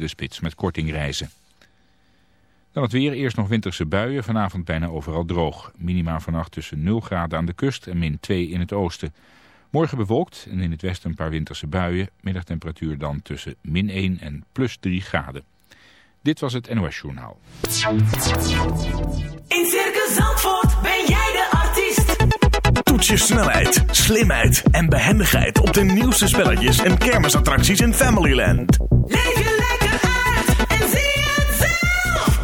de spits met korting reizen. Dan het weer, eerst nog winterse buien, vanavond bijna overal droog. Minima vannacht tussen 0 graden aan de kust en min 2 in het oosten. Morgen bewolkt en in het westen een paar winterse buien. Middagtemperatuur dan tussen min 1 en plus 3 graden. Dit was het NOS Journaal. In Circus Zandvoort ben jij de artiest. Toets je snelheid, slimheid en behendigheid op de nieuwste spelletjes en kermisattracties in Familyland. Leef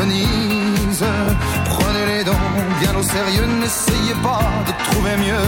Venise. Prenez les dons bien au sérieux, n'essayez pas de trouver mieux,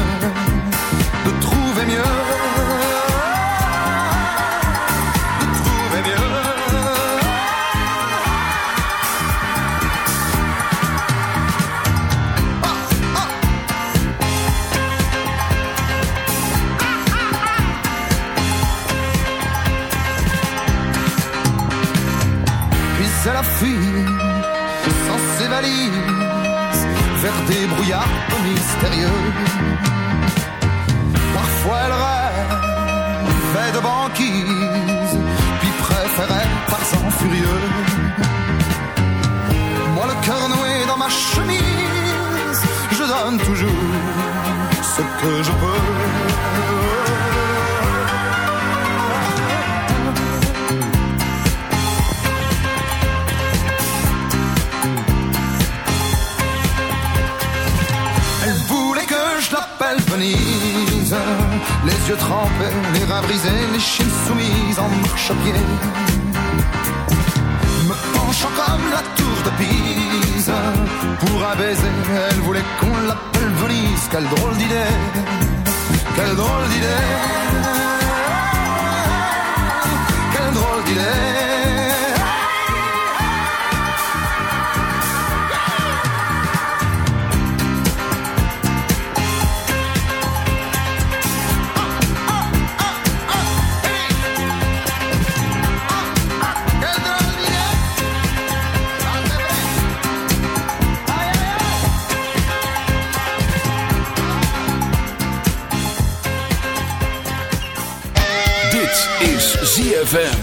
furieux. Moi, le cœur noué dans ma chemise, je donne toujours ce que je peux. Elle voulait que je l'appelle Venise, les yeux trempés, les reins brisés, les chines soumises en marche-pied la tour de Pise. Pour un baiser, elle voulait qu'on l'appelle Venise. Quelle drôle d'idée, quelle drôle d'idée, quelle drôle d'idée. Is ZFM.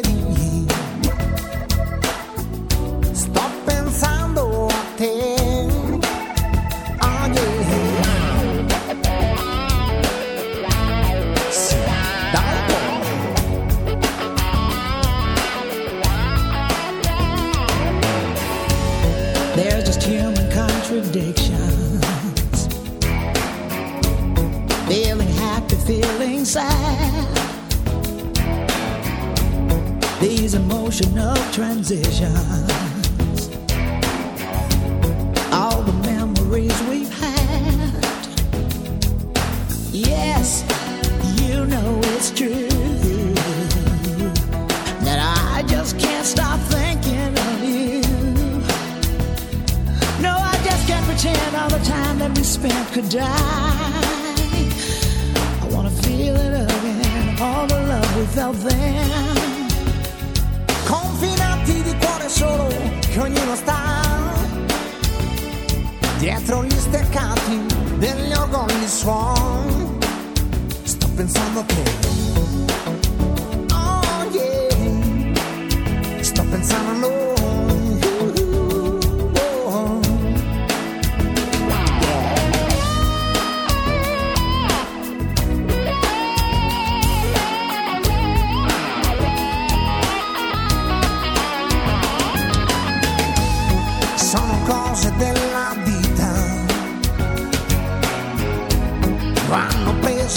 emotional transition.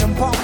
and Paul.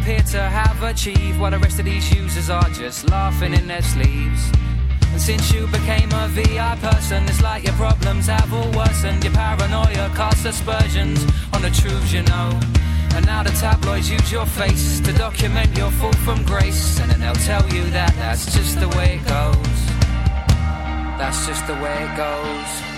Appear to have achieved, while the rest of these users are just laughing in their sleeves. And since you became a VI person, it's like your problems have all worsened. Your paranoia casts aspersions on the truths you know. And now the tabloids use your face to document your fall from grace. And then they'll tell you that that's just the way it goes. That's just the way it goes.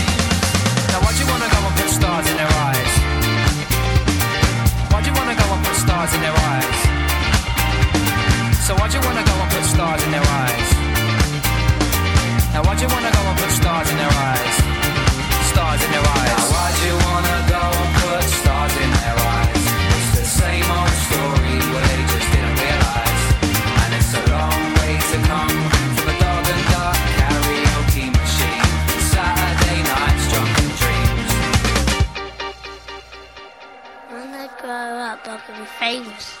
Why'd you wanna go and put stars in their eyes? Why'd you wanna go and put stars in their eyes? So why'd you wanna go and put stars in their eyes? Now why'd you wanna go and put stars in their eyes? Stars in their eyes. Now why'd you wanna go Bulldog and be famous.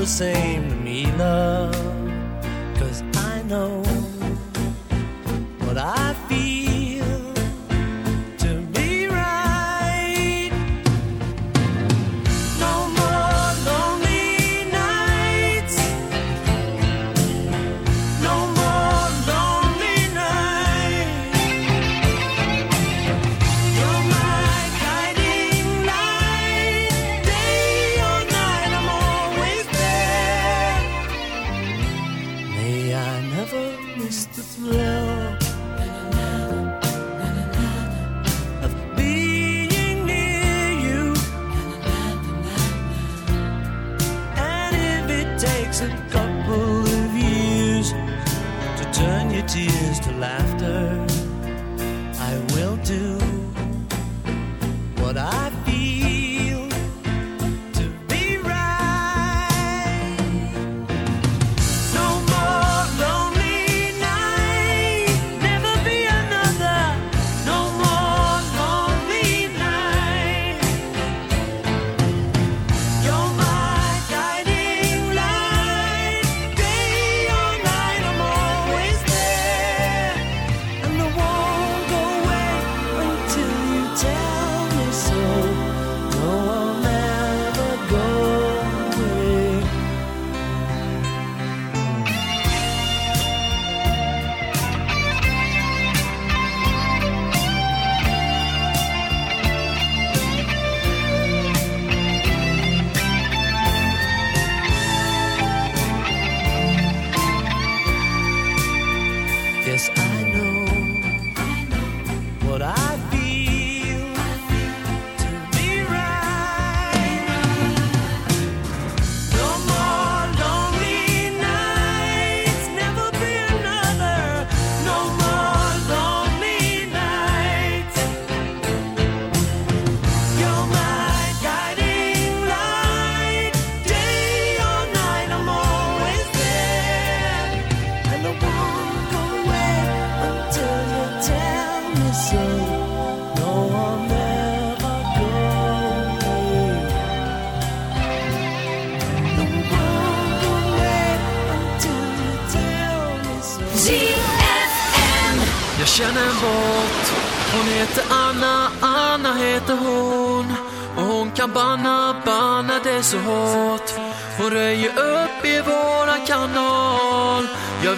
the same to me, love.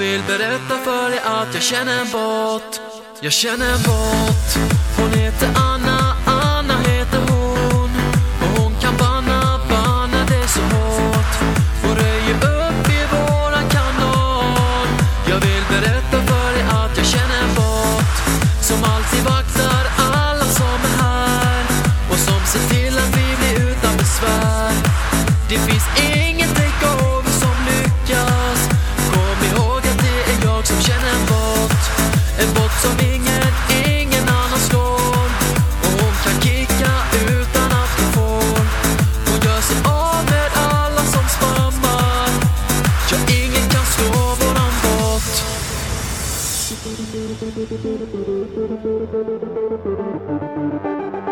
vill berätta för dig att jag känner en båt. Jag känner en båt. Hon heter Anna, Anna heter hon. Och hon kan banna, banna det så hårt. Hon röjer upp i våran kanal. Jag vill berätta för dig att jag känner en båt. Som alltid vaktar alla som är här. Och som ser till att vi blir utan besvär. Det finns ingen Thank you.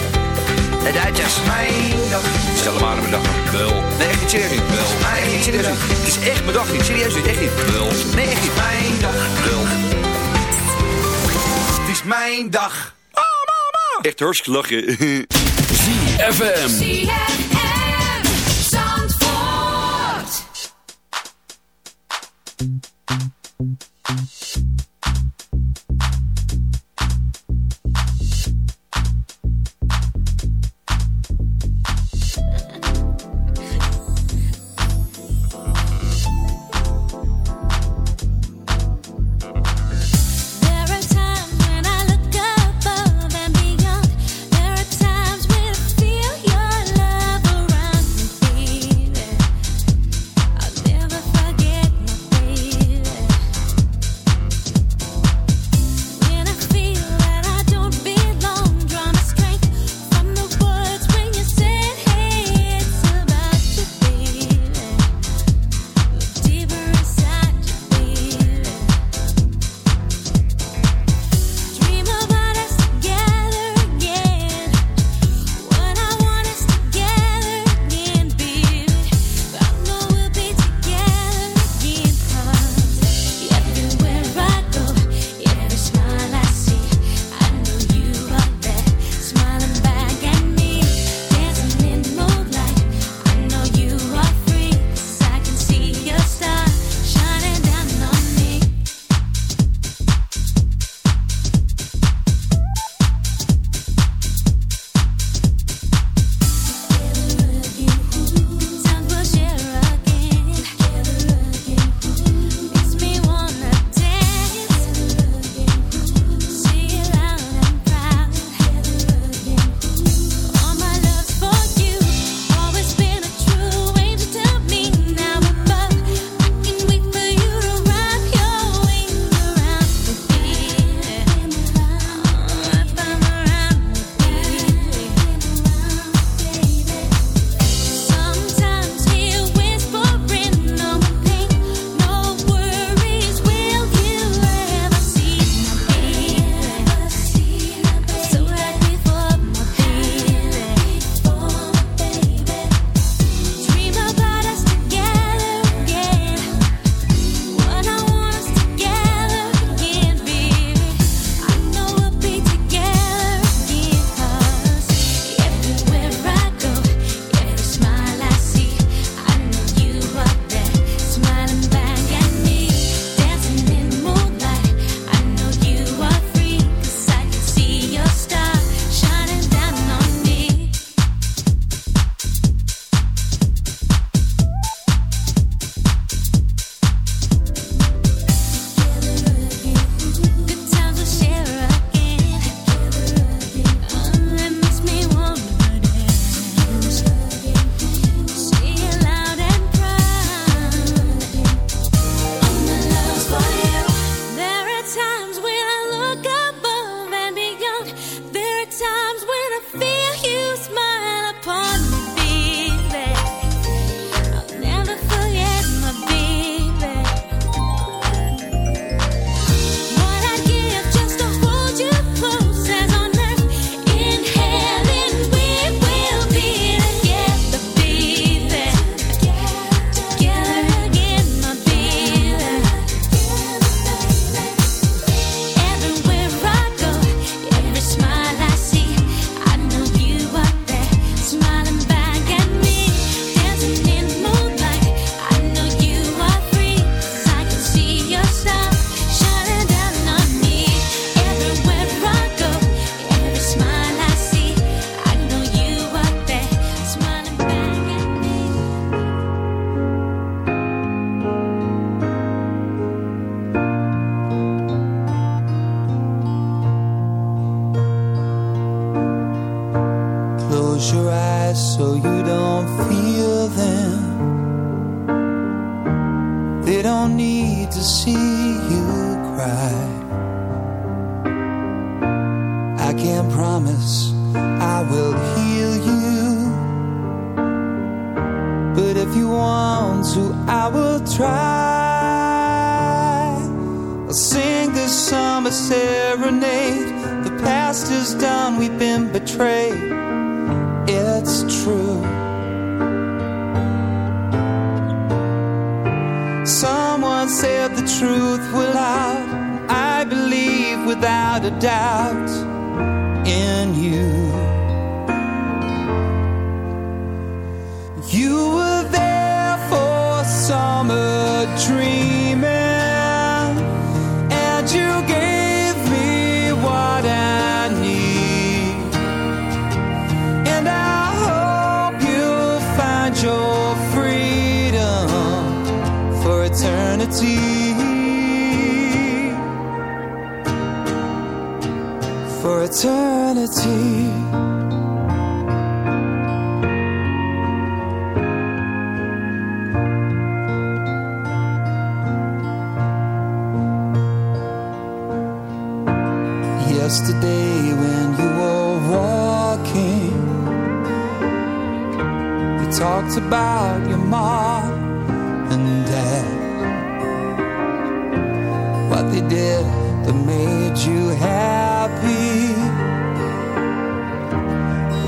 De Duitsers. Mijn dag. Stel maar aan mijn dag. Wel. Nee, echt niet serieus niet. Wel. Mijn Echt niet serieus niet. Het is echt mijn dag niet. Serieus niet. Echt niet. Wel. Nee, echt niet. Mijn dag. Wel. Het is mijn dag. Echt hartstikke lachen. ZFM. ZFM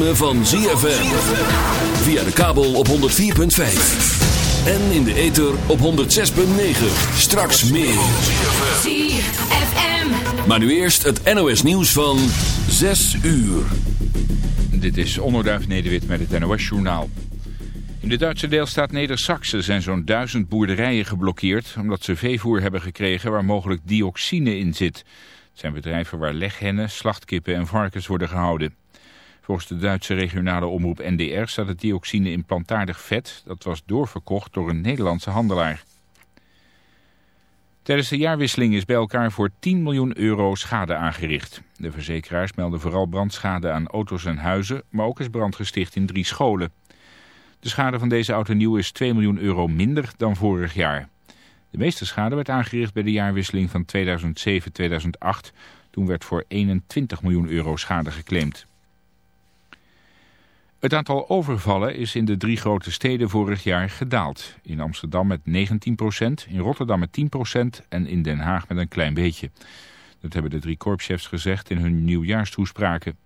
Ritme van ZFM. Via de kabel op 104.5. En in de ether op 106.9. Straks meer. ZFM. Maar nu eerst het NOS nieuws van 6 uur. Dit is Onderduif Nederwit met het NOS-journaal. In de Duitse deelstaat Neder-Saxe zijn zo'n duizend boerderijen geblokkeerd... omdat ze veevoer hebben gekregen waar mogelijk dioxine in zit. Het zijn bedrijven waar leghennen, slachtkippen en varkens worden gehouden. Volgens de Duitse regionale omroep NDR staat het dioxine in plantaardig vet... dat was doorverkocht door een Nederlandse handelaar. Tijdens de jaarwisseling is bij elkaar voor 10 miljoen euro schade aangericht. De verzekeraars melden vooral brandschade aan auto's en huizen... maar ook is brand gesticht in drie scholen. De schade van deze auto nieuw is 2 miljoen euro minder dan vorig jaar. De meeste schade werd aangericht bij de jaarwisseling van 2007-2008. Toen werd voor 21 miljoen euro schade geclaimd. Het aantal overvallen is in de drie grote steden vorig jaar gedaald. In Amsterdam met 19%, in Rotterdam met 10% en in Den Haag met een klein beetje. Dat hebben de drie korpschefs gezegd in hun nieuwjaarstoespraken.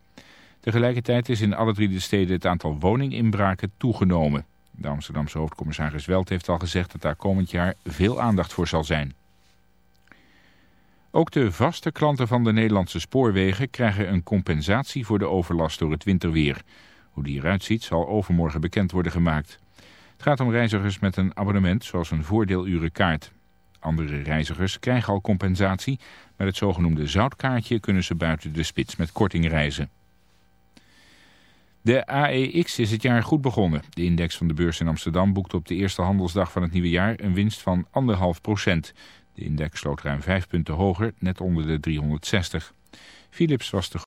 Tegelijkertijd is in alle drie de steden het aantal woninginbraken toegenomen. De Amsterdamse hoofdcommissaris Welt heeft al gezegd dat daar komend jaar veel aandacht voor zal zijn. Ook de vaste klanten van de Nederlandse spoorwegen krijgen een compensatie voor de overlast door het winterweer. Hoe die eruit ziet zal overmorgen bekend worden gemaakt. Het gaat om reizigers met een abonnement zoals een voordeelurenkaart. Andere reizigers krijgen al compensatie. Met het zogenoemde zoutkaartje kunnen ze buiten de spits met korting reizen. De AEX is het jaar goed begonnen. De index van de beurs in Amsterdam boekte op de eerste handelsdag van het nieuwe jaar een winst van 1,5 procent. De index sloot ruim 5 punten hoger, net onder de 360. Philips was de